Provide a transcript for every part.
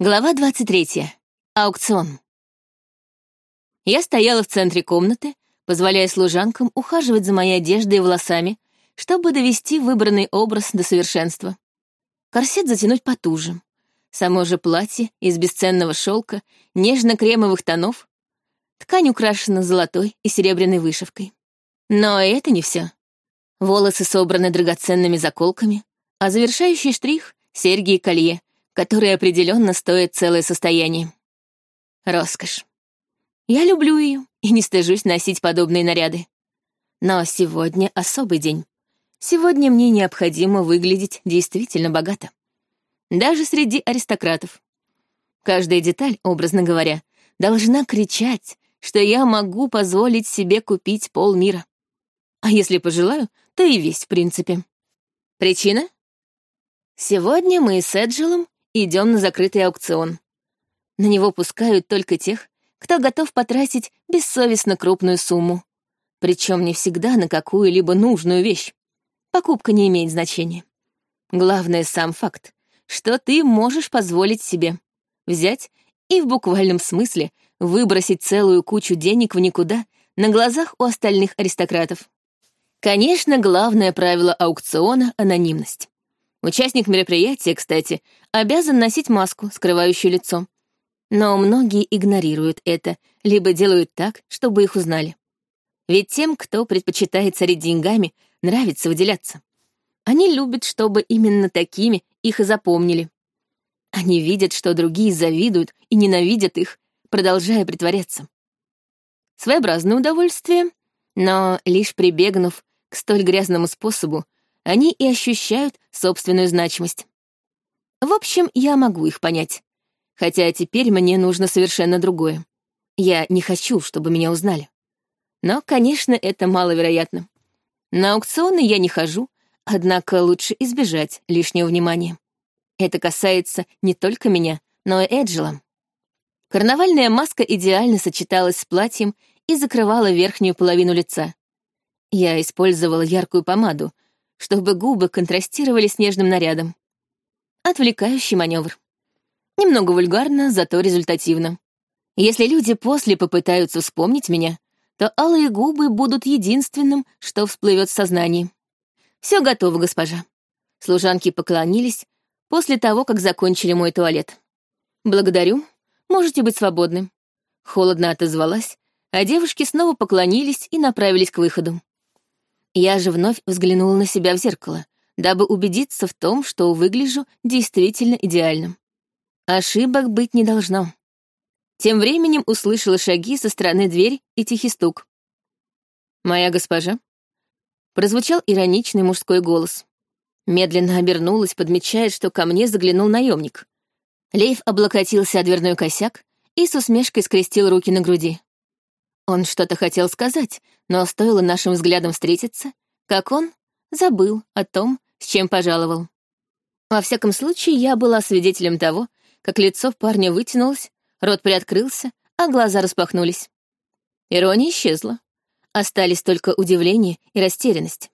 Глава 23. Аукцион. Я стояла в центре комнаты, позволяя служанкам ухаживать за моей одеждой и волосами, чтобы довести выбранный образ до совершенства. Корсет затянуть потуже. Само же платье из бесценного шелка, нежно-кремовых тонов. Ткань украшена золотой и серебряной вышивкой. Но это не все. Волосы собраны драгоценными заколками, а завершающий штрих — серьги и колье, которые определенно стоят целое состояние. Роскошь. Я люблю ее и не стыжусь носить подобные наряды. Но сегодня особый день. Сегодня мне необходимо выглядеть действительно богато. Даже среди аристократов. Каждая деталь, образно говоря, должна кричать, что я могу позволить себе купить полмира. А если пожелаю, то и весь в принципе. Причина? Сегодня мы с Эджилом идем на закрытый аукцион. На него пускают только тех, кто готов потратить бессовестно крупную сумму. Причем не всегда на какую-либо нужную вещь. Покупка не имеет значения. Главное сам факт, что ты можешь позволить себе взять и в буквальном смысле выбросить целую кучу денег в никуда на глазах у остальных аристократов. Конечно, главное правило аукциона — анонимность. Участник мероприятия, кстати, обязан носить маску, скрывающую лицо. Но многие игнорируют это, либо делают так, чтобы их узнали. Ведь тем, кто предпочитает царить деньгами, нравится выделяться. Они любят, чтобы именно такими их и запомнили. Они видят, что другие завидуют и ненавидят их, продолжая притворяться. Своеобразное удовольствие, но лишь прибегнув к столь грязному способу, они и ощущают собственную значимость. В общем, я могу их понять. Хотя теперь мне нужно совершенно другое. Я не хочу, чтобы меня узнали. Но, конечно, это маловероятно. На аукционы я не хожу, однако лучше избежать лишнего внимания. Это касается не только меня, но и Эджела. Карнавальная маска идеально сочеталась с платьем и закрывала верхнюю половину лица. Я использовала яркую помаду, чтобы губы контрастировали с нежным нарядом. Отвлекающий маневр. Немного вульгарно, зато результативно. Если люди после попытаются вспомнить меня, то алые губы будут единственным, что всплывет в сознании. Все готово, госпожа. Служанки поклонились после того, как закончили мой туалет. Благодарю, можете быть свободны. Холодно отозвалась, а девушки снова поклонились и направились к выходу. Я же вновь взглянула на себя в зеркало, дабы убедиться в том, что выгляжу действительно идеально. Ошибок быть не должно. Тем временем услышала шаги со стороны двери и тихий стук. «Моя госпожа?» Прозвучал ироничный мужской голос. Медленно обернулась, подмечая, что ко мне заглянул наемник. Лейв облокотился о дверной косяк и с усмешкой скрестил руки на груди. Он что-то хотел сказать, но стоило нашим взглядам встретиться, как он забыл о том, с чем пожаловал. Во всяком случае, я была свидетелем того, как лицо парня вытянулось, рот приоткрылся, а глаза распахнулись. Ирония исчезла. Остались только удивление и растерянность.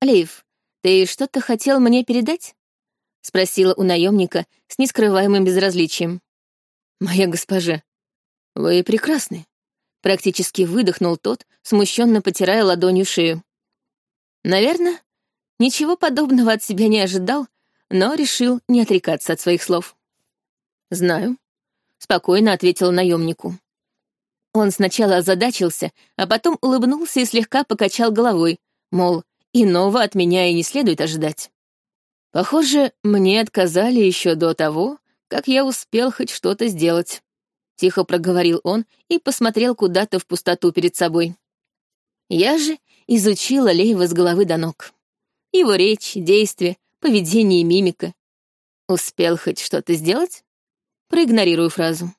«Лейв, ты что-то хотел мне передать?» — спросила у наемника с нескрываемым безразличием. «Моя госпожа, вы прекрасны», Практически выдохнул тот, смущенно потирая ладонью шею. Наверное, ничего подобного от себя не ожидал, но решил не отрекаться от своих слов. «Знаю», — спокойно ответил наемнику. Он сначала озадачился, а потом улыбнулся и слегка покачал головой, мол, иного от меня и не следует ожидать. Похоже, мне отказали еще до того, как я успел хоть что-то сделать. — тихо проговорил он и посмотрел куда-то в пустоту перед собой. Я же изучила Лейва с головы до ног. Его речь, действия, поведение и мимика. Успел хоть что-то сделать? Проигнорирую фразу.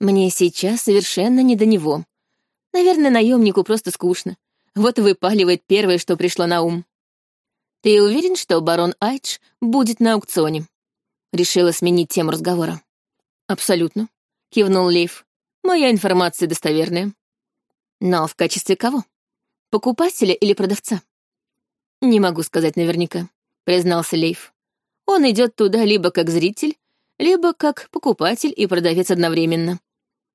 Мне сейчас совершенно не до него. Наверное, наемнику просто скучно. Вот выпаливает первое, что пришло на ум. «Ты уверен, что барон Айдж будет на аукционе?» Решила сменить тему разговора. «Абсолютно. — кивнул Лейф. «Моя информация достоверная». «Но в качестве кого? Покупателя или продавца?» «Не могу сказать наверняка», — признался Лейф. «Он идет туда либо как зритель, либо как покупатель и продавец одновременно.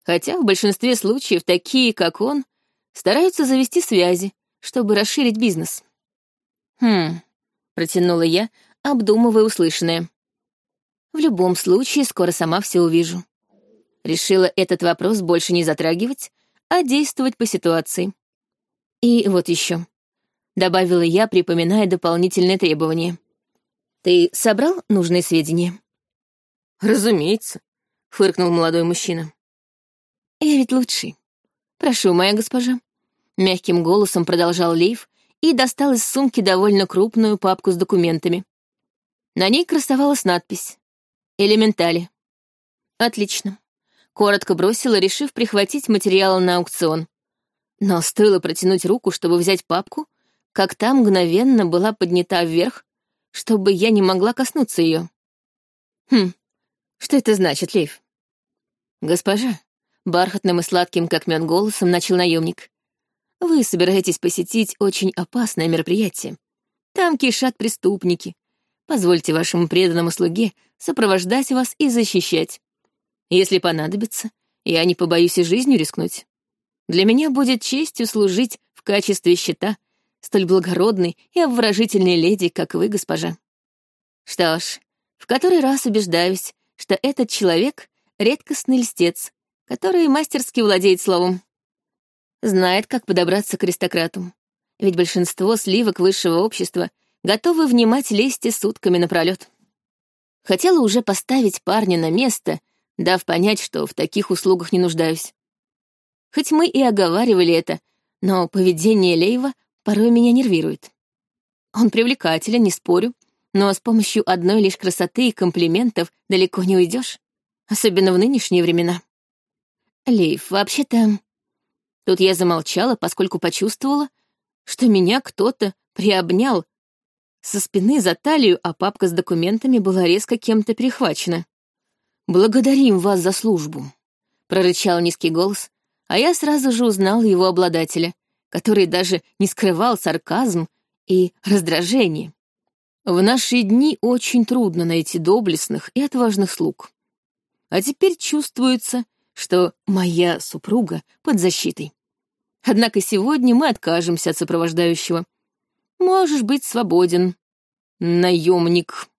Хотя в большинстве случаев такие, как он, стараются завести связи, чтобы расширить бизнес. «Хм», — протянула я, обдумывая услышанное. «В любом случае, скоро сама все увижу». Решила этот вопрос больше не затрагивать, а действовать по ситуации. И вот еще. Добавила я, припоминая дополнительные требования. «Ты собрал нужные сведения?» «Разумеется», — фыркнул молодой мужчина. «Я ведь лучший. Прошу, моя госпожа». Мягким голосом продолжал Лейв и достал из сумки довольно крупную папку с документами. На ней красовалась надпись «Элементали». «Отлично». Коротко бросила, решив прихватить материалы на аукцион. Но стоило протянуть руку, чтобы взять папку, как та мгновенно была поднята вверх, чтобы я не могла коснуться ее. Хм, что это значит, Лейв? Госпожа, бархатным и сладким, как мед голосом, начал наемник. Вы собираетесь посетить очень опасное мероприятие. Там кишат преступники. Позвольте вашему преданному слуге сопровождать вас и защищать. Если понадобится, я не побоюсь и жизнью рискнуть. Для меня будет честью служить в качестве щита столь благородной и обворожительной леди, как вы, госпожа. Что ж, в который раз убеждаюсь, что этот человек — редкостный льстец, который мастерски владеет словом. Знает, как подобраться к аристократу. Ведь большинство сливок высшего общества готовы внимать лести сутками напролет. Хотела уже поставить парня на место, дав понять, что в таких услугах не нуждаюсь. Хоть мы и оговаривали это, но поведение Лейва порой меня нервирует. Он привлекателен, не спорю, но с помощью одной лишь красоты и комплиментов далеко не уйдешь, особенно в нынешние времена. Лейв, вообще-то... Тут я замолчала, поскольку почувствовала, что меня кто-то приобнял со спины за талию, а папка с документами была резко кем-то перехвачена. «Благодарим вас за службу», — прорычал низкий голос, а я сразу же узнал его обладателя, который даже не скрывал сарказм и раздражение. В наши дни очень трудно найти доблестных и отважных слуг. А теперь чувствуется, что моя супруга под защитой. Однако сегодня мы откажемся от сопровождающего. Можешь быть свободен, наемник.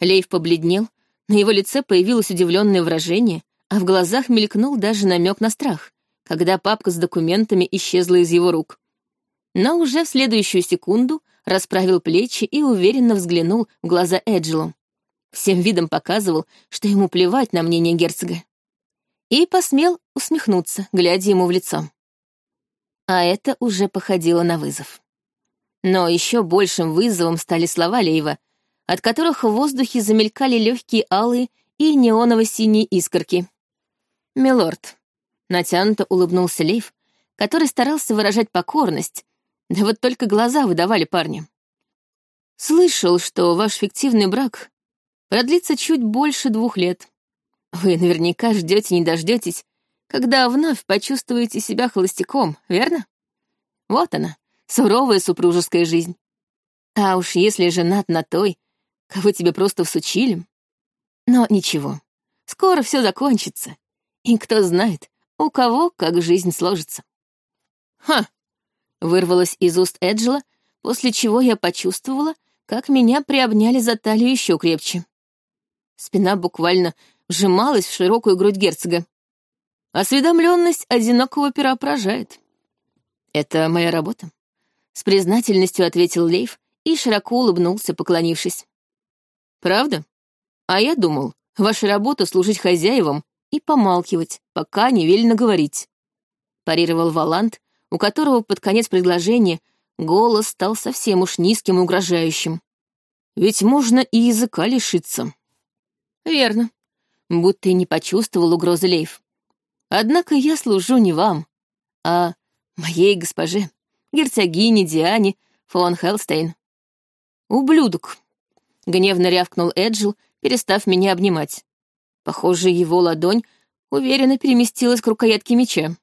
Лейв побледнел, на его лице появилось удивленное выражение, а в глазах мелькнул даже намек на страх когда папка с документами исчезла из его рук. Но уже в следующую секунду расправил плечи и уверенно взглянул в глаза Эджелу. Всем видом показывал, что ему плевать на мнение герцога. И посмел усмехнуться, глядя ему в лицо. А это уже походило на вызов. Но еще большим вызовом стали слова Лейва, от которых в воздухе замелькали легкие алые и неоново-синие искорки. «Милорд, Натянуто улыбнулся Лейв, который старался выражать покорность, да вот только глаза выдавали парня. «Слышал, что ваш фиктивный брак продлится чуть больше двух лет. Вы наверняка ждете не дождетесь, когда вновь почувствуете себя холостяком, верно? Вот она, суровая супружеская жизнь. А уж если женат на той, кого тебе просто всучили. Но ничего, скоро все закончится. И кто знает, у кого как жизнь сложится. «Ха!» — вырвалось из уст Эджела, после чего я почувствовала, как меня приобняли за талию еще крепче. Спина буквально вжималась в широкую грудь герцога. Осведомленность одинокого пера поражает. «Это моя работа», — с признательностью ответил Лейв и широко улыбнулся, поклонившись. «Правда? А я думал, ваша работа — служить хозяевам и помалкивать, пока не велено говорить. Парировал Валант, у которого под конец предложения голос стал совсем уж низким и угрожающим. Ведь можно и языка лишиться. Верно. Будто и не почувствовал угрозы Лейв. Однако я служу не вам, а моей госпоже, герцогине Диане фон Хелстейн. «Ублюдок!» — гневно рявкнул Эджил, перестав меня обнимать. Похоже, его ладонь уверенно переместилась к рукоятке меча.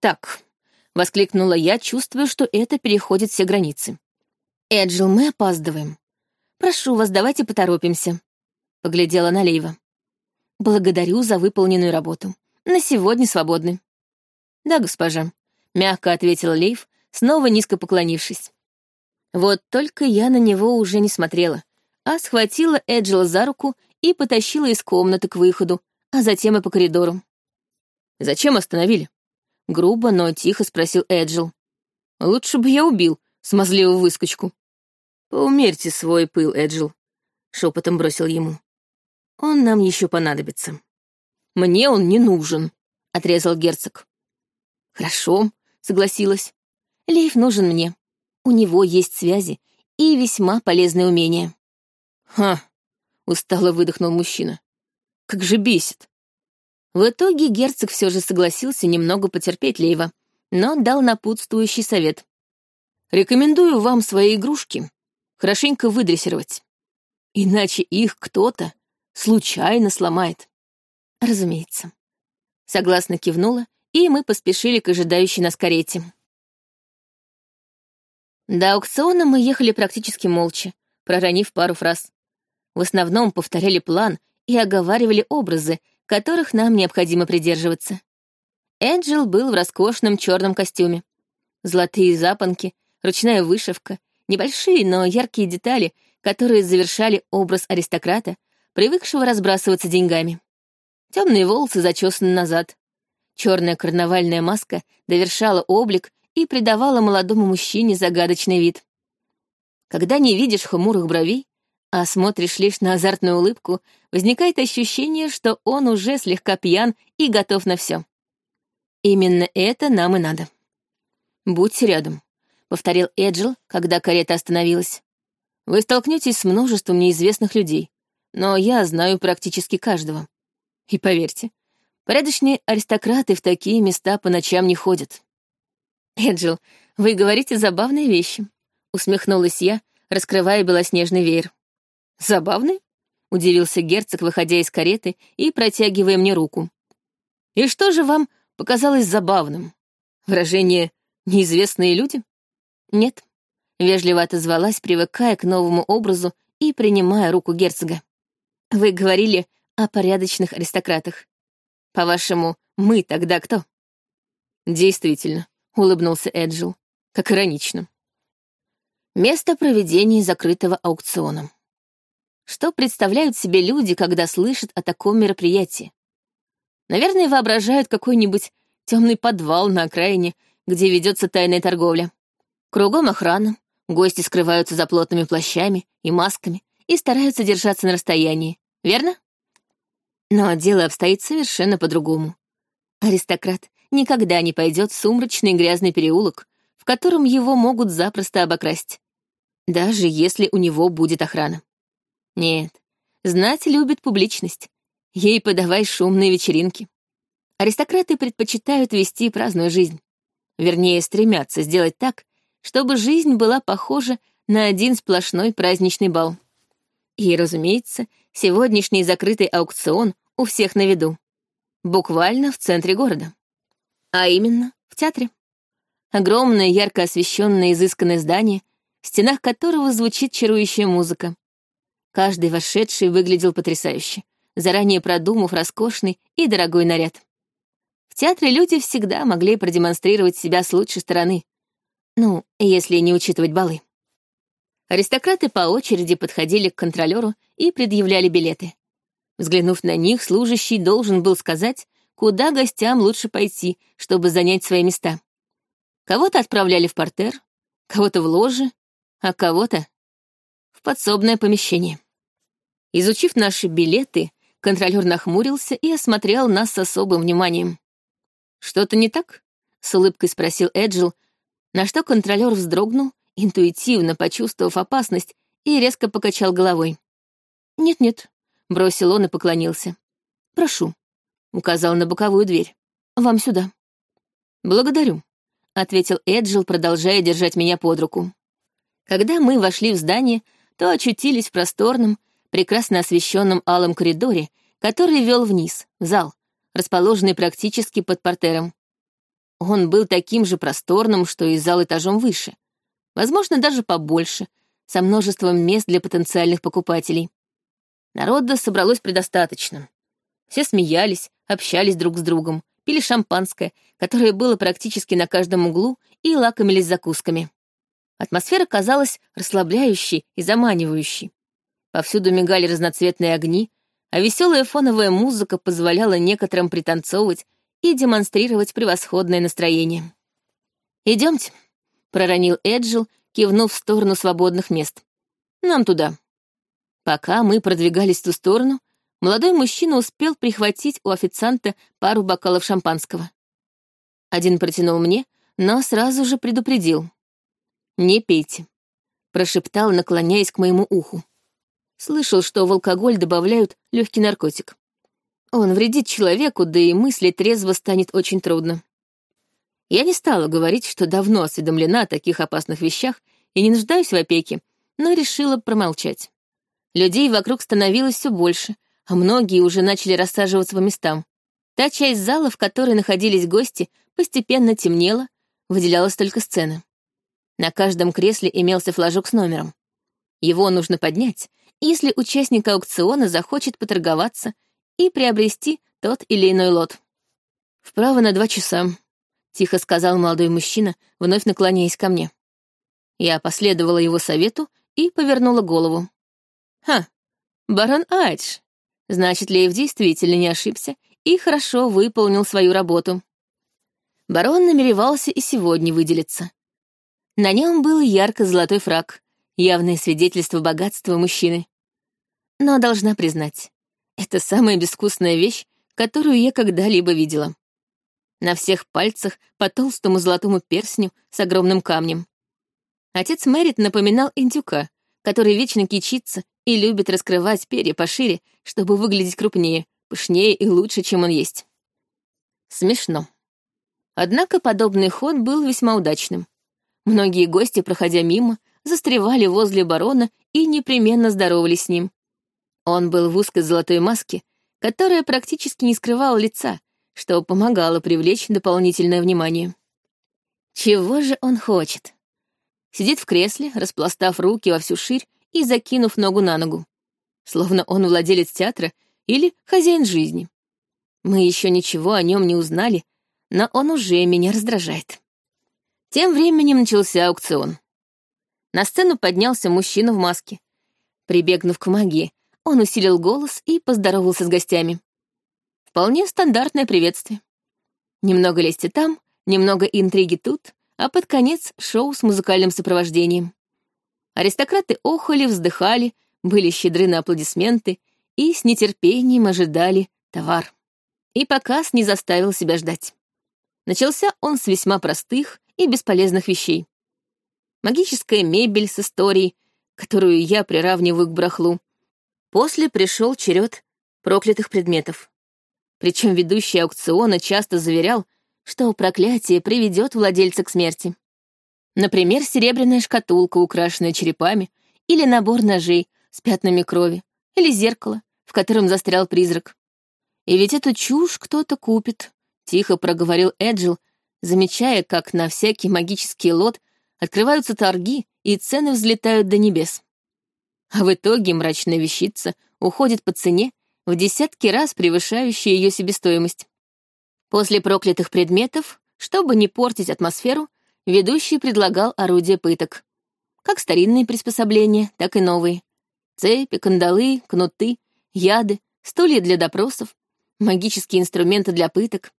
«Так», — воскликнула я, чувствуя, что это переходит все границы. «Эджил, мы опаздываем. Прошу вас, давайте поторопимся», — поглядела на Лейва. Благодарю за выполненную работу. На сегодня свободны. Да, госпожа, мягко ответил Лейв, снова низко поклонившись. Вот только я на него уже не смотрела, а схватила Эджела за руку и потащила из комнаты к выходу, а затем и по коридору. «Зачем остановили?» — грубо, но тихо спросил Эджил. «Лучше бы я убил смазливую выскочку». «Поумерьте свой пыл, Эджил», — шепотом бросил ему. «Он нам еще понадобится». «Мне он не нужен», — отрезал герцог. «Хорошо», — согласилась. «Лейф нужен мне. У него есть связи и весьма полезные умения». «Ха!» — устало выдохнул мужчина. «Как же бесит!» В итоге герцог все же согласился немного потерпеть Лейва, но дал напутствующий совет. «Рекомендую вам свои игрушки хорошенько выдрессировать. Иначе их кто-то случайно сломает». «Разумеется». Согласно кивнула, и мы поспешили к ожидающей нас карете. До аукциона мы ехали практически молча, проронив пару фраз. В основном повторяли план и оговаривали образы, которых нам необходимо придерживаться. Энджел был в роскошном черном костюме. Золотые запонки, ручная вышивка, небольшие, но яркие детали, которые завершали образ аристократа, привыкшего разбрасываться деньгами. Темные волосы зачесаны назад. Черная карнавальная маска довершала облик и придавала молодому мужчине загадочный вид. Когда не видишь хмурых бровей, а смотришь лишь на азартную улыбку, возникает ощущение, что он уже слегка пьян и готов на все. Именно это нам и надо. «Будьте рядом», — повторил Эджил, когда карета остановилась. «Вы столкнетесь с множеством неизвестных людей, но я знаю практически каждого. И поверьте, порядочные аристократы в такие места по ночам не ходят». «Эджил, вы говорите забавные вещи», — усмехнулась я, раскрывая белоснежный веер. «Забавный?» — удивился герцог, выходя из кареты и протягивая мне руку. «И что же вам показалось забавным? Выражение «неизвестные люди»?» «Нет», — вежливо отозвалась, привыкая к новому образу и принимая руку герцога. «Вы говорили о порядочных аристократах. По-вашему, мы тогда кто?» «Действительно», — улыбнулся Эджил. «Как иронично». Место проведения закрытого аукциона. Что представляют себе люди, когда слышат о таком мероприятии? Наверное, воображают какой-нибудь темный подвал на окраине, где ведется тайная торговля. Кругом охрана, гости скрываются за плотными плащами и масками и стараются держаться на расстоянии, верно? Но дело обстоит совершенно по-другому. Аристократ никогда не пойдет в сумрачный грязный переулок, в котором его могут запросто обокрасть, даже если у него будет охрана. Нет, знать любит публичность. Ей подавай шумные вечеринки. Аристократы предпочитают вести праздную жизнь. Вернее, стремятся сделать так, чтобы жизнь была похожа на один сплошной праздничный бал. И, разумеется, сегодняшний закрытый аукцион у всех на виду. Буквально в центре города. А именно, в театре. Огромное, ярко освещенное, изысканное здание, в стенах которого звучит чарующая музыка. Каждый вошедший выглядел потрясающе, заранее продумав роскошный и дорогой наряд. В театре люди всегда могли продемонстрировать себя с лучшей стороны. Ну, если не учитывать балы. Аристократы по очереди подходили к контролеру и предъявляли билеты. Взглянув на них, служащий должен был сказать, куда гостям лучше пойти, чтобы занять свои места. Кого-то отправляли в портер, кого-то в ложе, а кого-то в подсобное помещение. Изучив наши билеты, контролер нахмурился и осмотрел нас с особым вниманием. «Что-то не так?» — с улыбкой спросил Эджил, на что контролер вздрогнул, интуитивно почувствовав опасность, и резко покачал головой. «Нет-нет», — бросил он и поклонился. «Прошу», — указал на боковую дверь. «Вам сюда». «Благодарю», — ответил Эджил, продолжая держать меня под руку. Когда мы вошли в здание, то очутились в просторном, прекрасно освещенном алом коридоре, который вел вниз, в зал, расположенный практически под портером. Он был таким же просторным, что и зал этажом выше. Возможно, даже побольше, со множеством мест для потенциальных покупателей. Народа собралось предостаточно. Все смеялись, общались друг с другом, пили шампанское, которое было практически на каждом углу, и лакомились закусками. Атмосфера казалась расслабляющей и заманивающей. Повсюду мигали разноцветные огни, а веселая фоновая музыка позволяла некоторым пританцовывать и демонстрировать превосходное настроение. Идемте, проронил Эджил, кивнув в сторону свободных мест. «Нам туда». Пока мы продвигались в ту сторону, молодой мужчина успел прихватить у официанта пару бокалов шампанского. Один протянул мне, но сразу же предупредил. «Не пейте», — прошептал, наклоняясь к моему уху. Слышал, что в алкоголь добавляют легкий наркотик. Он вредит человеку, да и мыслить трезво станет очень трудно. Я не стала говорить, что давно осведомлена о таких опасных вещах и не нуждаюсь в опеке, но решила промолчать. Людей вокруг становилось все больше, а многие уже начали рассаживаться по местам. Та часть зала, в которой находились гости, постепенно темнела, выделялась только сцена. На каждом кресле имелся флажок с номером. Его нужно поднять, если участник аукциона захочет поторговаться и приобрести тот или иной лот. «Вправо на два часа», — тихо сказал молодой мужчина, вновь наклоняясь ко мне. Я последовала его совету и повернула голову. «Ха, барон Айдж. Значит, Лейв действительно не ошибся и хорошо выполнил свою работу. Барон намеревался и сегодня выделиться. На нем был ярко-золотой фраг, явное свидетельство богатства мужчины. Но должна признать, это самая безвкусная вещь, которую я когда-либо видела. На всех пальцах по толстому золотому перстню с огромным камнем. Отец Мэрит напоминал индюка, который вечно кичится и любит раскрывать перья пошире, чтобы выглядеть крупнее, пышнее и лучше, чем он есть. Смешно. Однако подобный ход был весьма удачным. Многие гости, проходя мимо, застревали возле барона и непременно здоровались с ним. Он был в узкой золотой маске, которая практически не скрывала лица, что помогало привлечь дополнительное внимание. Чего же он хочет? Сидит в кресле, распластав руки во всю ширь и закинув ногу на ногу. Словно он владелец театра или хозяин жизни. Мы еще ничего о нем не узнали, но он уже меня раздражает. Тем временем начался аукцион. На сцену поднялся мужчина в маске. Прибегнув к магии, он усилил голос и поздоровался с гостями. Вполне стандартное приветствие. Немного лести там, немного интриги тут, а под конец шоу с музыкальным сопровождением. Аристократы охали, вздыхали, были щедры на аплодисменты и с нетерпением ожидали товар. И показ не заставил себя ждать. Начался он с весьма простых и бесполезных вещей. Магическая мебель с историей, которую я приравниваю к брахлу. После пришел черед проклятых предметов. Причем ведущий аукциона часто заверял, что проклятие приведет владельца к смерти. Например, серебряная шкатулка, украшенная черепами, или набор ножей с пятнами крови, или зеркало, в котором застрял призрак. И ведь эту чушь кто-то купит, тихо проговорил Эджил, замечая, как на всякий магический лот открываются торги и цены взлетают до небес. А в итоге мрачная вещица уходит по цене, в десятки раз превышающей ее себестоимость. После проклятых предметов, чтобы не портить атмосферу, ведущий предлагал орудия пыток. Как старинные приспособления, так и новые. Цепи, кандалы, кнуты, яды, стулья для допросов, магические инструменты для пыток.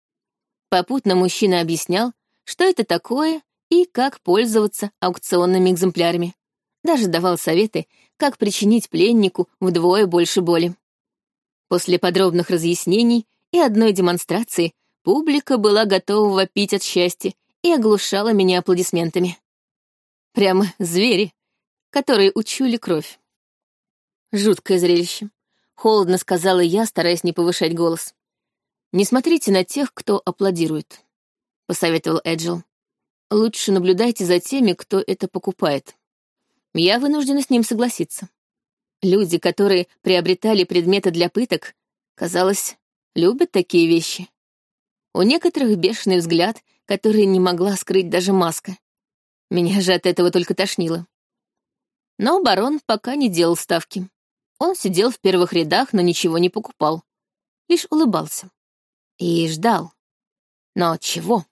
Попутно мужчина объяснял, что это такое и как пользоваться аукционными экземплярами. Даже давал советы, как причинить пленнику вдвое больше боли. После подробных разъяснений и одной демонстрации Публика была готова вопить от счастья и оглушала меня аплодисментами. Прямо звери, которые учули кровь. Жуткое зрелище. Холодно сказала я, стараясь не повышать голос. «Не смотрите на тех, кто аплодирует», — посоветовал Эджил. «Лучше наблюдайте за теми, кто это покупает». Я вынуждена с ним согласиться. Люди, которые приобретали предметы для пыток, казалось, любят такие вещи. У некоторых бешеный взгляд, который не могла скрыть даже маска. Меня же от этого только тошнило. Но барон пока не делал ставки. Он сидел в первых рядах, но ничего не покупал. лишь улыбался. И ждал. Но чего?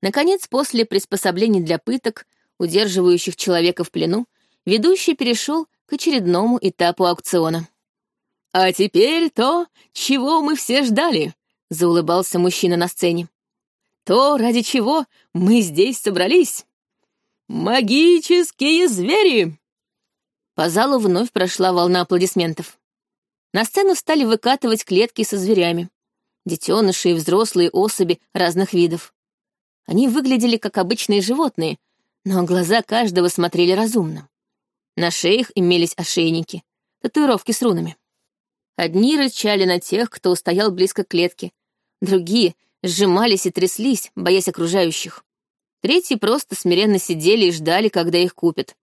Наконец, после приспособлений для пыток, удерживающих человека в плену, ведущий перешел к очередному этапу аукциона. «А теперь то, чего мы все ждали», — заулыбался мужчина на сцене. «То, ради чего мы здесь собрались. Магические звери!» По залу вновь прошла волна аплодисментов. На сцену стали выкатывать клетки со зверями. Детеныши и взрослые особи разных видов. Они выглядели как обычные животные, но глаза каждого смотрели разумно. На шеях имелись ошейники, татуировки с рунами. Одни рычали на тех, кто устоял близко к клетке, другие сжимались и тряслись, боясь окружающих. Третьи просто смиренно сидели и ждали, когда их купят.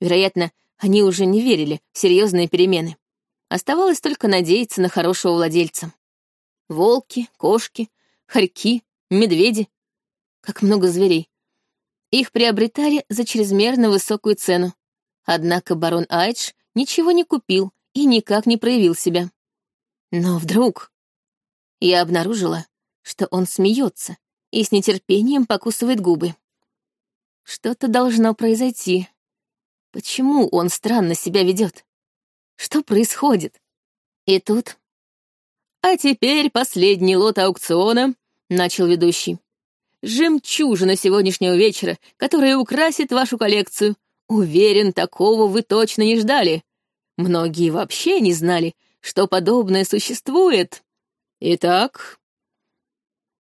Вероятно, они уже не верили в серьезные перемены. Оставалось только надеяться на хорошего владельца. Волки, кошки, хорьки, медведи. Как много зверей. Их приобретали за чрезмерно высокую цену. Однако барон Айдж ничего не купил и никак не проявил себя. Но вдруг я обнаружила, что он смеется и с нетерпением покусывает губы. Что-то должно произойти. Почему он странно себя ведет? Что происходит? И тут... А теперь последний лот аукциона, — начал ведущий жемчужина сегодняшнего вечера, которая украсит вашу коллекцию. Уверен, такого вы точно не ждали. Многие вообще не знали, что подобное существует. Итак...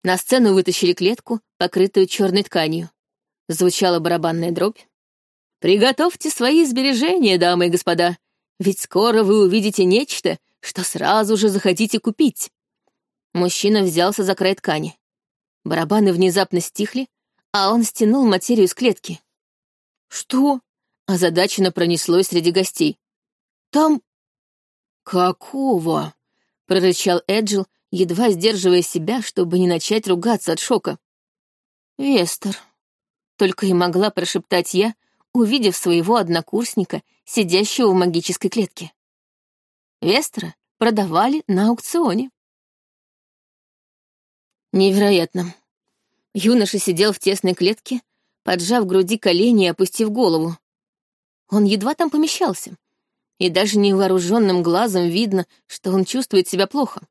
На сцену вытащили клетку, покрытую черной тканью. Звучала барабанная дробь. «Приготовьте свои сбережения, дамы и господа, ведь скоро вы увидите нечто, что сразу же захотите купить». Мужчина взялся за край ткани. Барабаны внезапно стихли, а он стянул материю с клетки. «Что?» — озадаченно пронеслось среди гостей. «Там...» «Какого?» — прорычал Эджил, едва сдерживая себя, чтобы не начать ругаться от шока. «Вестер», — только и могла прошептать я, увидев своего однокурсника, сидящего в магической клетке. Вестера продавали на аукционе. Невероятно. Юноша сидел в тесной клетке, поджав груди колени и опустив голову. Он едва там помещался. И даже невооруженным глазом видно, что он чувствует себя плохо.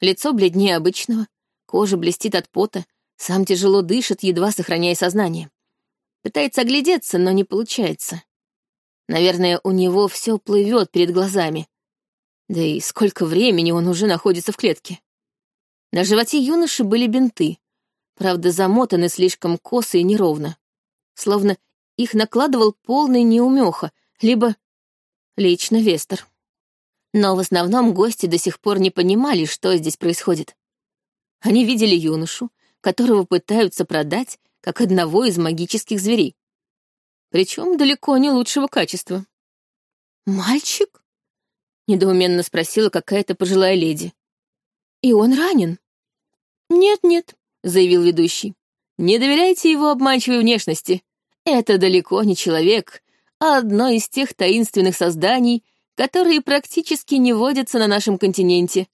Лицо бледнее обычного, кожа блестит от пота, сам тяжело дышит, едва сохраняя сознание. Пытается оглядеться, но не получается. Наверное, у него все плывет перед глазами. Да и сколько времени он уже находится в клетке. На животе юноши были бинты, правда, замотаны слишком косо и неровно, словно их накладывал полный неумеха, либо лично Вестер. Но в основном гости до сих пор не понимали, что здесь происходит. Они видели юношу, которого пытаются продать как одного из магических зверей. Причем далеко не лучшего качества. «Мальчик?» — недоуменно спросила какая-то пожилая леди. И он ранен. Нет-нет, заявил ведущий. Не доверяйте его обманчивой внешности. Это далеко не человек, а одно из тех таинственных созданий, которые практически не водятся на нашем континенте.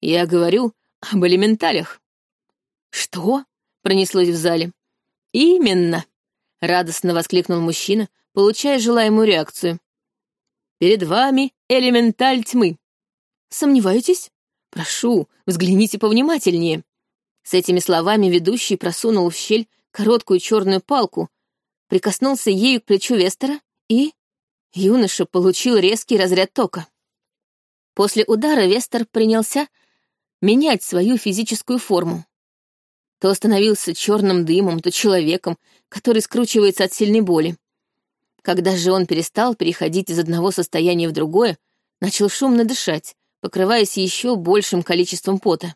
Я говорю об элементалях. Что? пронеслось в зале. Именно, радостно воскликнул мужчина, получая желаемую реакцию. Перед вами элементаль тьмы. Сомневаетесь? Прошу, взгляните повнимательнее». С этими словами ведущий просунул в щель короткую черную палку, прикоснулся ею к плечу Вестера и... Юноша получил резкий разряд тока. После удара Вестер принялся менять свою физическую форму. То становился черным дымом, то человеком, который скручивается от сильной боли. Когда же он перестал переходить из одного состояния в другое, начал шумно дышать, покрываясь еще большим количеством пота.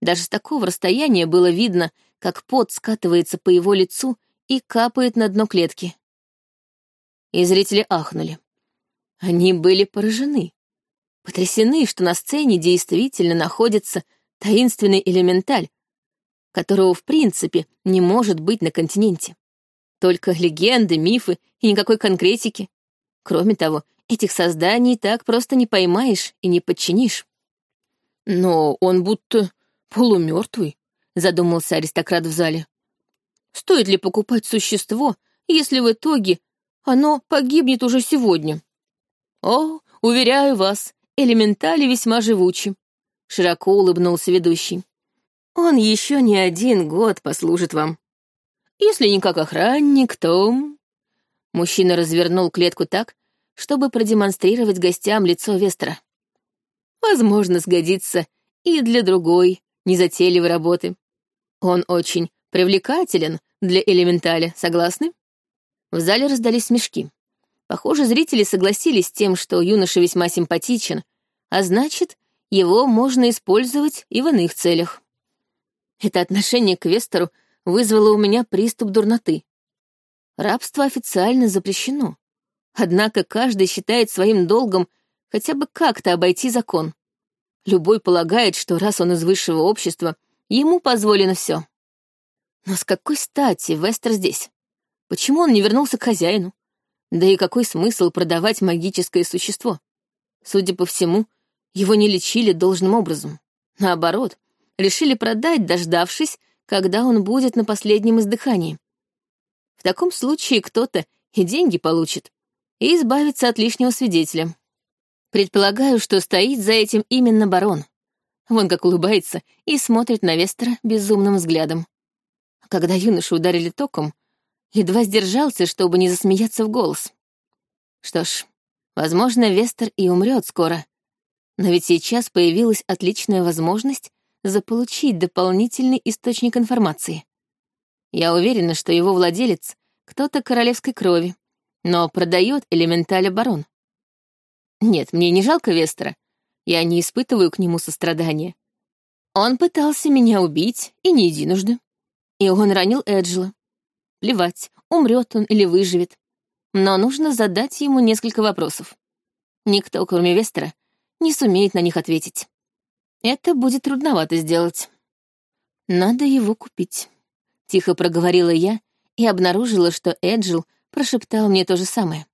Даже с такого расстояния было видно, как пот скатывается по его лицу и капает на дно клетки. И зрители ахнули. Они были поражены, потрясены, что на сцене действительно находится таинственный элементаль, которого в принципе не может быть на континенте. Только легенды, мифы и никакой конкретики. Кроме того, Этих созданий так просто не поймаешь и не подчинишь. Но он будто полумертвый, задумался аристократ в зале. Стоит ли покупать существо, если в итоге оно погибнет уже сегодня? О, уверяю вас, элементали весьма живучи, широко улыбнулся ведущий. Он еще не один год послужит вам. Если не как охранник, то... Мужчина развернул клетку так, чтобы продемонстрировать гостям лицо Вестера. Возможно, сгодится и для другой, незатейливой работы. Он очень привлекателен для элементаля, согласны? В зале раздались смешки. Похоже, зрители согласились с тем, что юноша весьма симпатичен, а значит, его можно использовать и в иных целях. Это отношение к Вестеру вызвало у меня приступ дурноты. Рабство официально запрещено. Однако каждый считает своим долгом хотя бы как-то обойти закон. Любой полагает, что раз он из высшего общества, ему позволено все. Но с какой стати Вестер здесь? Почему он не вернулся к хозяину? Да и какой смысл продавать магическое существо? Судя по всему, его не лечили должным образом. Наоборот, решили продать, дождавшись, когда он будет на последнем издыхании. В таком случае кто-то и деньги получит, и избавится от лишнего свидетеля. Предполагаю, что стоит за этим именно барон. Вон как улыбается и смотрит на Вестера безумным взглядом. Когда юношу ударили током, едва сдержался, чтобы не засмеяться в голос. Что ж, возможно, Вестер и умрет скоро. Но ведь сейчас появилась отличная возможность заполучить дополнительный источник информации. Я уверена, что его владелец — кто-то королевской крови, но продает элементаль барон. Нет, мне не жалко Вестера. Я не испытываю к нему сострадания. Он пытался меня убить, и не единожды. И он ранил Эджела. Плевать, умрет он или выживет. Но нужно задать ему несколько вопросов. Никто, кроме Вестера, не сумеет на них ответить. Это будет трудновато сделать. Надо его купить. Тихо проговорила я и обнаружила, что Эджил прошептал мне то же самое.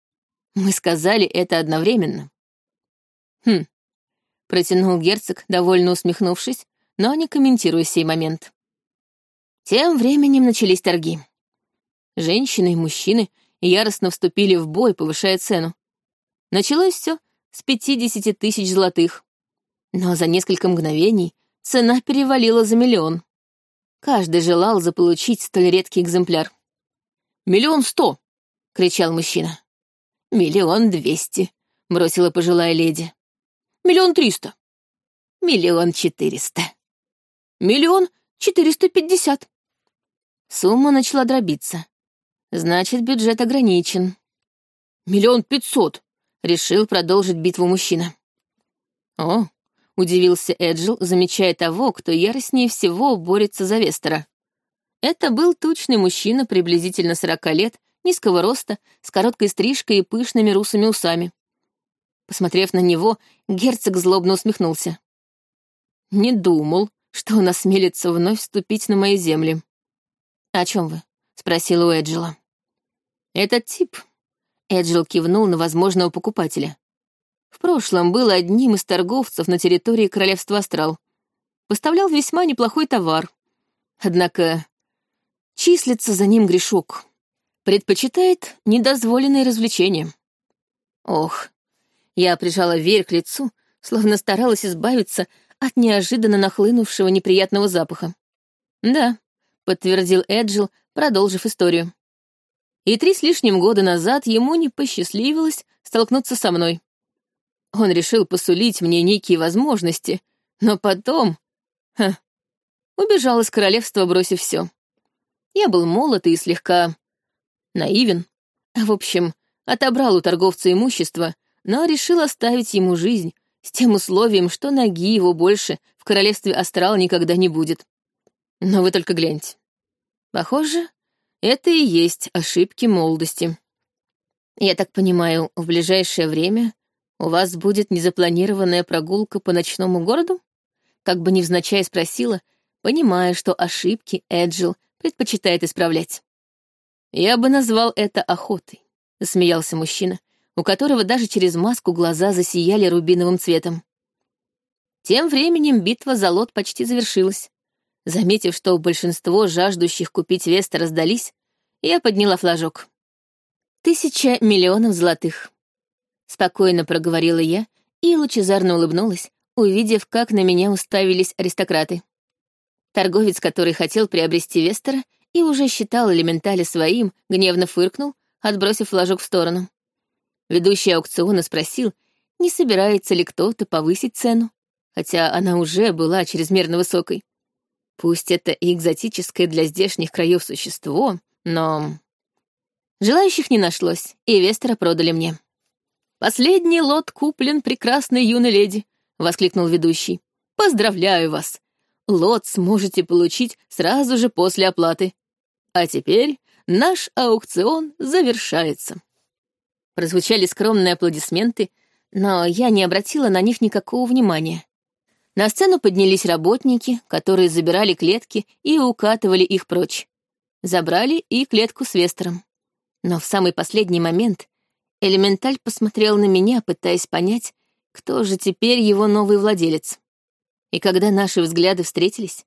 Мы сказали это одновременно. Хм. Протянул герцог, довольно усмехнувшись, но не комментируя сей момент. Тем временем начались торги. Женщины и мужчины яростно вступили в бой, повышая цену. Началось все с пятидесяти тысяч золотых. Но за несколько мгновений цена перевалила за миллион. Каждый желал заполучить столь редкий экземпляр. «Миллион сто!» — кричал мужчина. «Миллион двести», — бросила пожилая леди. «Миллион триста». «Миллион четыреста». «Миллион четыреста пятьдесят». Сумма начала дробиться. Значит, бюджет ограничен. «Миллион пятьсот», — решил продолжить битву мужчина. «О, Удивился Эджил, замечая того, кто яростнее всего борется за Вестера. Это был тучный мужчина приблизительно сорока лет, низкого роста, с короткой стрижкой и пышными русыми усами. Посмотрев на него, герцог злобно усмехнулся. «Не думал, что он осмелится вновь вступить на мои земли». «О чем вы?» — спросил у Эджила. «Этот тип...» — Эджил кивнул на возможного покупателя. В прошлом был одним из торговцев на территории Королевства Астрал. Поставлял весьма неплохой товар. Однако числится за ним грешок. Предпочитает недозволенные развлечения. Ох, я прижала верь к лицу, словно старалась избавиться от неожиданно нахлынувшего неприятного запаха. «Да», — подтвердил Эджил, продолжив историю. И три с лишним года назад ему не посчастливилось столкнуться со мной. Он решил посулить мне некие возможности, но потом... Ха, убежал из королевства, бросив все. Я был молод и слегка наивен. В общем, отобрал у торговца имущество, но решил оставить ему жизнь с тем условием, что ноги его больше в королевстве Астрал никогда не будет. Но вы только гляньте. Похоже, это и есть ошибки молодости. Я так понимаю, в ближайшее время «У вас будет незапланированная прогулка по ночному городу?» Как бы невзначай спросила, понимая, что ошибки Эджил предпочитает исправлять. «Я бы назвал это охотой», — засмеялся мужчина, у которого даже через маску глаза засияли рубиновым цветом. Тем временем битва за лот почти завершилась. Заметив, что большинство жаждущих купить Вестера сдались, я подняла флажок. «Тысяча миллионов золотых», — спокойно проговорила я и лучезарно улыбнулась, увидев, как на меня уставились аристократы. Торговец, который хотел приобрести Вестера и уже считал элементали своим, гневно фыркнул, отбросив флажок в сторону. Ведущий аукциона спросил, не собирается ли кто-то повысить цену, хотя она уже была чрезмерно высокой. Пусть это и экзотическое для здешних краев существо, но... Желающих не нашлось, и Вестера продали мне. «Последний лот куплен прекрасной юной леди», — воскликнул ведущий. «Поздравляю вас! Лот сможете получить сразу же после оплаты. А теперь наш аукцион завершается». Прозвучали скромные аплодисменты, но я не обратила на них никакого внимания. На сцену поднялись работники, которые забирали клетки и укатывали их прочь. Забрали и клетку с Вестером. Но в самый последний момент Элементаль посмотрел на меня, пытаясь понять, кто же теперь его новый владелец. И когда наши взгляды встретились,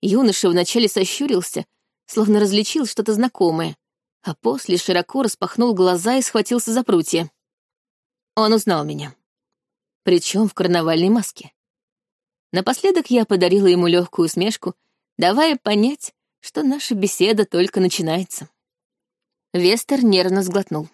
юноша вначале сощурился, словно различил что-то знакомое, а после широко распахнул глаза и схватился за прутья. Он узнал меня. Причем в карнавальной маске. Напоследок я подарила ему легкую усмешку, давая понять, что наша беседа только начинается. Вестер нервно сглотнул.